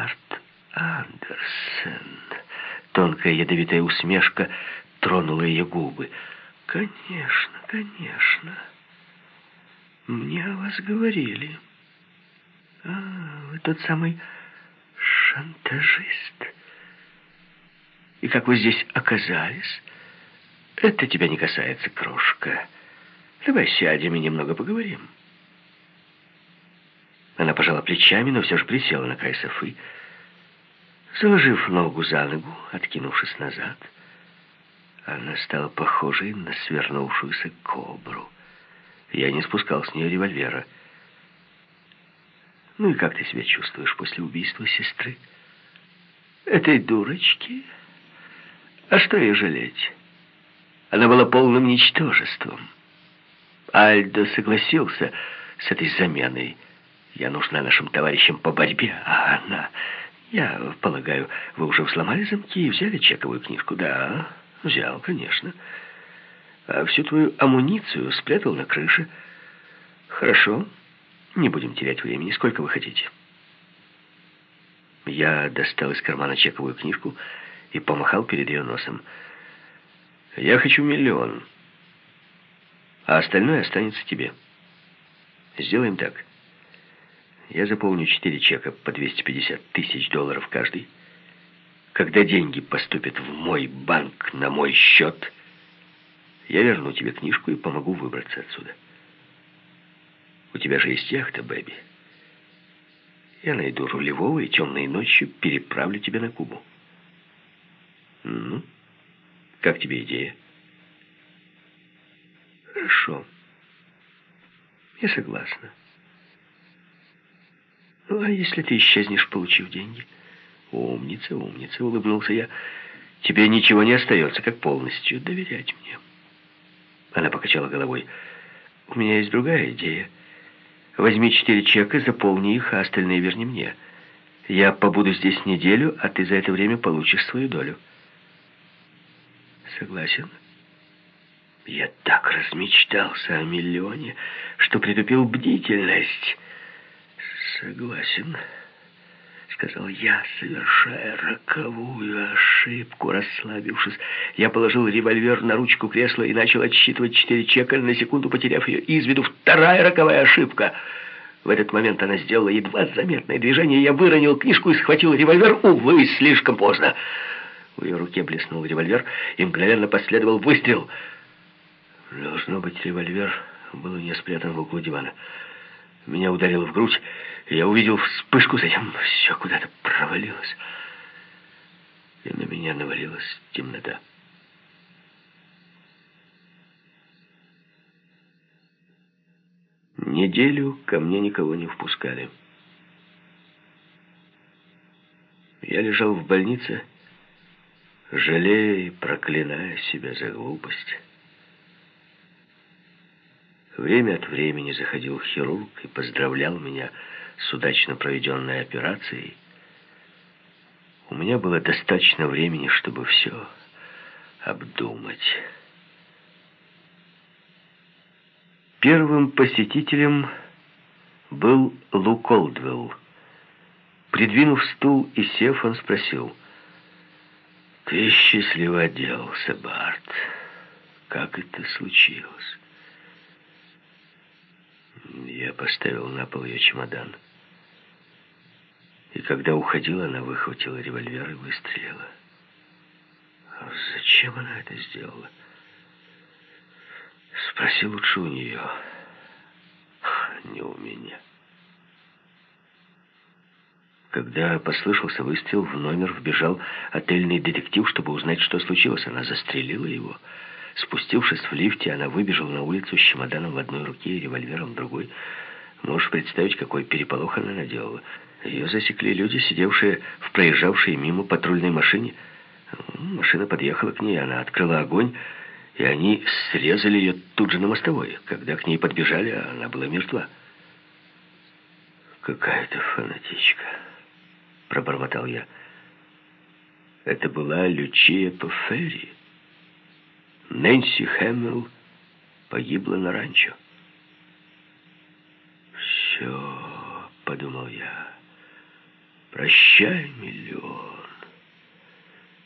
Барт Андерсон. Тонкая ядовитая усмешка тронула ее губы. Конечно, конечно. Мне о вас говорили. А, вы тот самый шантажист. И как вы здесь оказались? Это тебя не касается, крошка. Давай сядем и немного поговорим. Она пожала плечами, но все же присела на край софы, заложив ногу за ногу, откинувшись назад. Она стала похожей на свернувшуюся кобру. Я не спускал с нее револьвера. «Ну и как ты себя чувствуешь после убийства сестры?» «Этой дурочки? А что ее жалеть? Она была полным ничтожеством. Альдо согласился с этой заменой. Я нужна нашим товарищам по борьбе, а она... Я полагаю, вы уже взломали замки и взяли чековую книжку? Да, взял, конечно. А всю твою амуницию спрятал на крыше. Хорошо, не будем терять времени. Сколько вы хотите? Я достал из кармана чековую книжку и помахал перед ее носом. Я хочу миллион, а остальное останется тебе. Сделаем так. Я заполню четыре чека по 250 тысяч долларов каждый. Когда деньги поступят в мой банк на мой счет, я верну тебе книжку и помогу выбраться отсюда. У тебя же есть яхта, Бэби. Я найду рулевого и темной ночью переправлю тебя на Кубу. Ну, как тебе идея? Хорошо. Я согласна. А если ты исчезнешь, получив деньги? Умница, умница, улыбнулся я. Тебе ничего не остается, как полностью доверять мне. Она покачала головой. У меня есть другая идея. Возьми четыре чека, заполни их, а остальные верни мне. Я побуду здесь неделю, а ты за это время получишь свою долю. Согласен? Я так размечтался о миллионе, что притупил бдительность. «Согласен», — сказал я, совершая роковую ошибку. Расслабившись, я положил револьвер на ручку кресла и начал отсчитывать четыре чека, на секунду потеряв ее из виду. Вторая роковая ошибка. В этот момент она сделала едва заметное движение. Я выронил книжку и схватил револьвер. Увы, слишком поздно. В ее руке блеснул револьвер, и мгновенно последовал выстрел. Должно быть, револьвер был не спрятан в углу дивана. Меня ударило в грудь, и я увидел вспышку, затем все куда-то провалилось. И на меня навалилась темнота. Неделю ко мне никого не впускали. Я лежал в больнице, жалея и проклиная себя за глупость. Время от времени заходил хирург и поздравлял меня с удачно проведенной операцией. У меня было достаточно времени, чтобы все обдумать. Первым посетителем был Лу Колдвелл. Придвинув стул и сев, он спросил, «Ты счастливо отделался, Барт. Как это случилось?» Я поставил на пол ее чемодан. И когда уходила, она выхватила револьвер и выстрелила. А зачем она это сделала? Спроси лучше у нее, не у меня. Когда послышался выстрел, в номер вбежал отельный детектив, чтобы узнать, что случилось. Она застрелила его. Спустившись в лифте, она выбежала на улицу с чемоданом в одной руке и револьвером в другой. Можешь представить, какой переполох она наделала. Ее засекли люди, сидевшие в проезжавшей мимо патрульной машине. Машина подъехала к ней, она открыла огонь, и они срезали ее тут же на мостовой. Когда к ней подбежали, она была мертва. «Какая-то фанатичка», — пробормотал я. «Это была Лючия Пафери». Нэнси Хэмилл погибла на ранчо. «Все», — подумал я, Прощай, миллион.